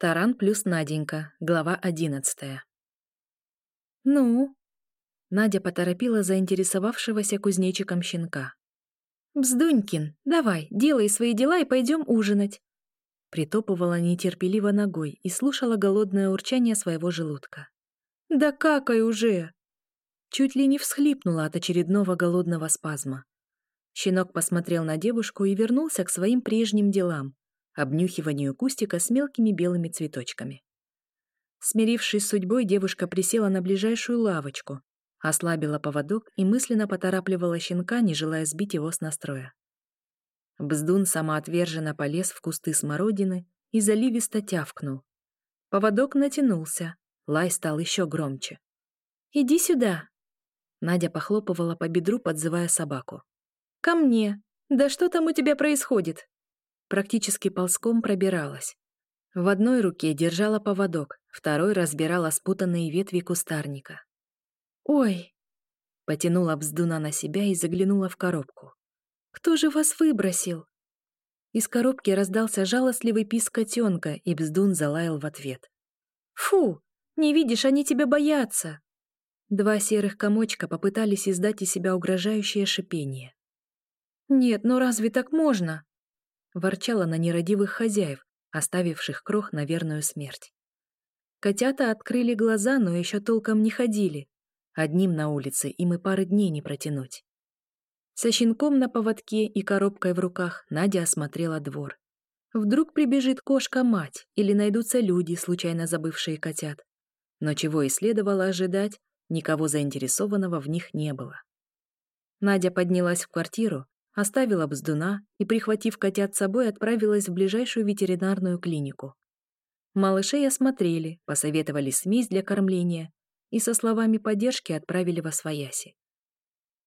Таран плюс Наденька, глава одиннадцатая. «Ну?» Надя поторопила заинтересовавшегося кузнечиком щенка. «Бздунькин, давай, делай свои дела и пойдем ужинать!» Притопывала нетерпеливо ногой и слушала голодное урчание своего желудка. «Да какай уже!» Чуть ли не всхлипнула от очередного голодного спазма. Щенок посмотрел на девушку и вернулся к своим прежним делам, обнюхиванию кустика с мелкими белыми цветочками. Смирившись с судьбой, девушка присела на ближайшую лавочку, ослабила поводок и мысленно поторапливала щенка, не желая сбить его с настроя. Бздун самоотверженно полез в кусты смородины и заливисто тявкнул. Поводок натянулся, лай стал еще громче. «Иди сюда!» Надя похлопывала по бедру, подзывая собаку. «Ко мне! Да что там у тебя происходит?» Практически ползком пробиралась. В одной руке держала поводок, второй разбирала спутанные ветви кустарника. «Ой!» — потянула бздуна на себя и заглянула в коробку. «Кто же вас выбросил?» Из коробки раздался жалостливый писк котенка, и бздун залаял в ответ. «Фу! Не видишь, они тебя боятся!» Два серых комочка попытались издать из себя угрожающее шипение. «Нет, ну разве так можно?» Ворчала на нерадивых хозяев, оставивших крох на верную смерть. Котята открыли глаза, но еще толком не ходили. Одним на улице им и пары дней не протянуть. Со щенком на поводке и коробкой в руках Надя осмотрела двор. Вдруг прибежит кошка-мать или найдутся люди, случайно забывшие котят. Но чего и следовало ожидать, никого заинтересованного в них не было. Надя поднялась в квартиру, оставила бздуна и, прихватив котят с собой, отправилась в ближайшую ветеринарную клинику. Малышей осмотрели, посоветовали смесь для кормления и со словами поддержки отправили во свояси.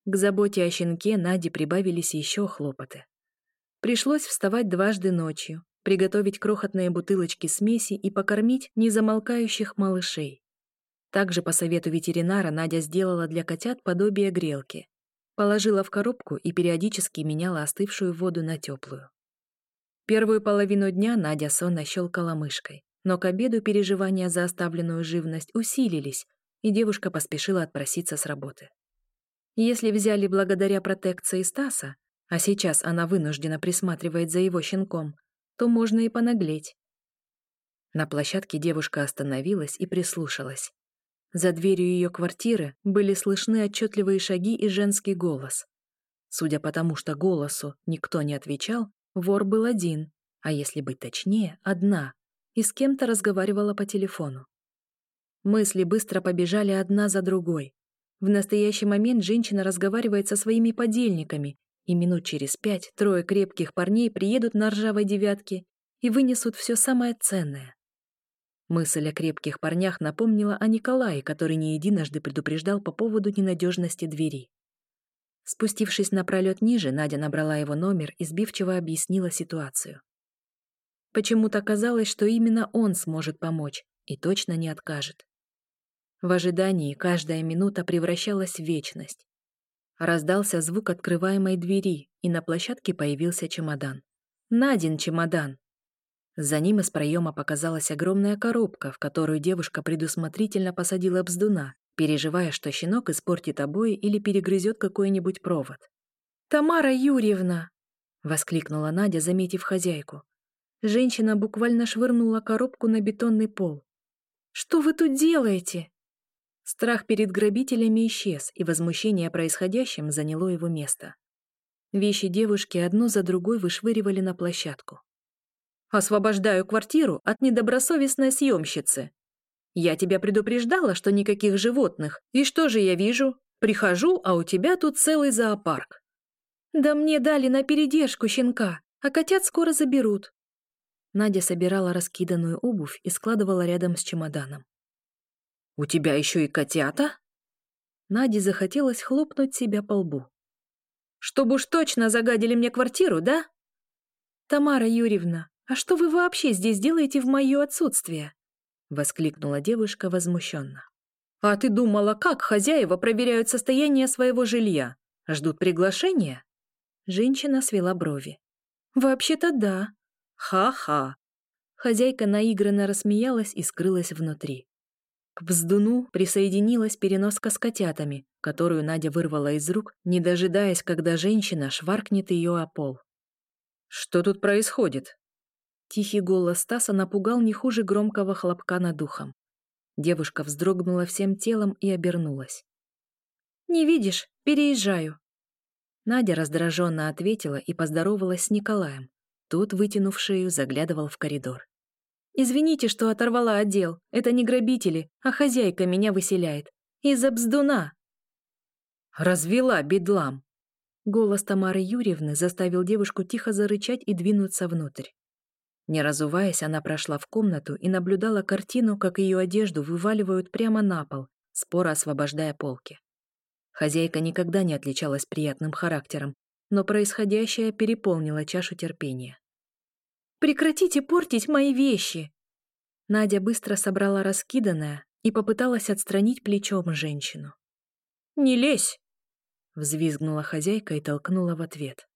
К заботе о щенке Наде прибавились еще хлопоты. Пришлось вставать дважды ночью, приготовить крохотные бутылочки смеси и покормить незамолкающих малышей. Также по совету ветеринара Надя сделала для котят подобие грелки. Положила в коробку и периодически меняла остывшую воду на теплую. Первую половину дня Надя сонно щелкала мышкой, но к обеду переживания за оставленную живность усилились, и девушка поспешила отпроситься с работы. Если взяли благодаря протекции Стаса, а сейчас она вынуждена присматривает за его щенком, то можно и понаглеть. На площадке девушка остановилась и прислушалась. За дверью ее квартиры были слышны отчетливые шаги и женский голос. Судя по тому, что голосу никто не отвечал, вор был один, а если быть точнее, одна, и с кем-то разговаривала по телефону. Мысли быстро побежали одна за другой. В настоящий момент женщина разговаривает со своими подельниками, и минут через пять трое крепких парней приедут на ржавой девятке и вынесут все самое ценное. Мысль о крепких парнях напомнила о Николае, который не единожды предупреждал по поводу ненадежности двери. Спустившись на пролет ниже, Надя набрала его номер и сбивчиво объяснила ситуацию. Почему-то казалось, что именно он сможет помочь и точно не откажет. В ожидании каждая минута превращалась в вечность. Раздался звук открываемой двери, и на площадке появился чемодан. Надин чемодан. За ним из проема показалась огромная коробка, в которую девушка предусмотрительно посадила бздуна, переживая, что щенок испортит обои или перегрызет какой-нибудь провод. «Тамара Юрьевна!» — воскликнула Надя, заметив хозяйку. Женщина буквально швырнула коробку на бетонный пол. «Что вы тут делаете?» Страх перед грабителями исчез, и возмущение происходящим заняло его место. Вещи девушки одну за другой вышвыривали на площадку. Освобождаю квартиру от недобросовестной съемщицы. Я тебя предупреждала, что никаких животных. И что же я вижу? Прихожу, а у тебя тут целый зоопарк. Да мне дали на передержку щенка, а котят скоро заберут. Надя собирала раскиданную обувь и складывала рядом с чемоданом. «У тебя еще и котята?» Наде захотелось хлопнуть себя по лбу. «Чтобы уж точно загадили мне квартиру, да?» «Тамара Юрьевна, «А что вы вообще здесь делаете в мое отсутствие?» — воскликнула девушка возмущенно. «А ты думала, как хозяева проверяют состояние своего жилья? Ждут приглашения?» Женщина свела брови. «Вообще-то да». «Ха-ха. Хозяйка наигранно рассмеялась и скрылась внутри. К вздуну присоединилась переноска с котятами, которую Надя вырвала из рук, не дожидаясь, когда женщина шваркнет ее о пол. «Что тут происходит?» Тихий голос Стаса напугал не хуже громкого хлопка над духом. Девушка вздрогнула всем телом и обернулась. «Не видишь? Переезжаю». Надя раздраженно ответила и поздоровалась с Николаем. Тот, вытянув шею, заглядывал в коридор. «Извините, что оторвала отдел. Это не грабители, а хозяйка меня выселяет. Из-за бздуна». «Развела бедлам!» Голос Тамары Юрьевны заставил девушку тихо зарычать и двинуться внутрь. Не разуваясь, она прошла в комнату и наблюдала картину, как ее одежду вываливают прямо на пол, споро освобождая полки. Хозяйка никогда не отличалась приятным характером, но происходящее переполнило чашу терпения. «Прекратите портить мои вещи!» Надя быстро собрала раскиданное и попыталась отстранить плечом женщину. «Не лезь!» — взвизгнула хозяйка и толкнула в ответ.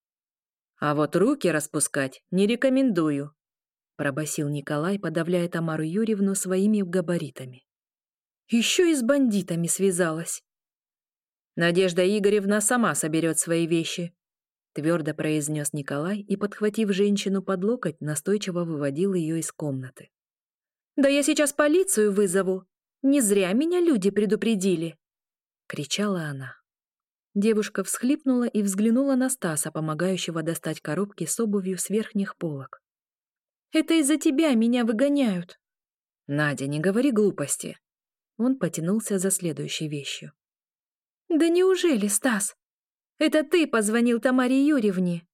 «А вот руки распускать не рекомендую», — пробасил Николай, подавляя Тамару Юрьевну своими габаритами. «Еще и с бандитами связалась!» «Надежда Игоревна сама соберет свои вещи», — твердо произнес Николай и, подхватив женщину под локоть, настойчиво выводил ее из комнаты. «Да я сейчас полицию вызову! Не зря меня люди предупредили!» — кричала она. Девушка всхлипнула и взглянула на Стаса, помогающего достать коробки с обувью с верхних полок. Это из-за тебя меня выгоняют. Надя, не говори глупости. Он потянулся за следующей вещью. Да неужели, Стас? Это ты позвонил Тамаре Юрьевне?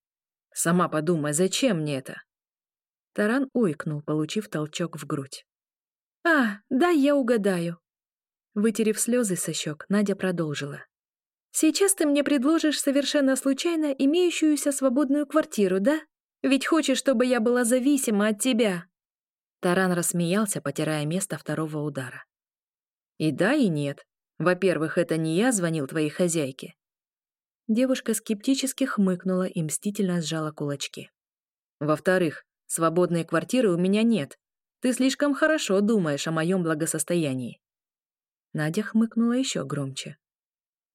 Сама подумай, зачем мне это? Таран ойкнул, получив толчок в грудь. «А, да, я угадаю». Вытерев слезы со щек, Надя продолжила. «Сейчас ты мне предложишь совершенно случайно имеющуюся свободную квартиру, да?» Ведь хочешь, чтобы я была зависима от тебя!» Таран рассмеялся, потирая место второго удара. «И да, и нет. Во-первых, это не я звонил твоей хозяйке». Девушка скептически хмыкнула и мстительно сжала кулачки. «Во-вторых, свободной квартиры у меня нет. Ты слишком хорошо думаешь о моем благосостоянии». Надя хмыкнула еще громче.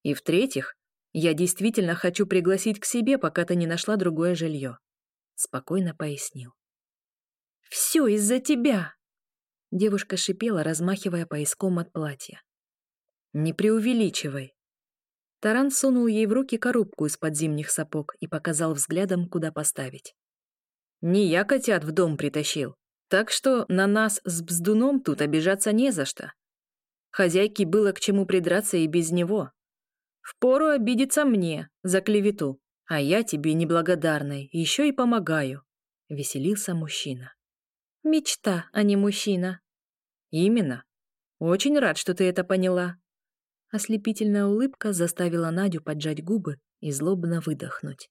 «И в-третьих, я действительно хочу пригласить к себе, пока ты не нашла другое жилье спокойно пояснил. «Все из-за тебя!» Девушка шипела, размахивая пояском от платья. «Не преувеличивай!» Таран сунул ей в руки коробку из-под зимних сапог и показал взглядом, куда поставить. «Не я котят в дом притащил, так что на нас с бздуном тут обижаться не за что. Хозяйке было к чему придраться и без него. Впору обидеться мне за клевету. А я тебе неблагодарной, еще и помогаю», — веселился мужчина. «Мечта, а не мужчина». «Именно. Очень рад, что ты это поняла». Ослепительная улыбка заставила Надю поджать губы и злобно выдохнуть.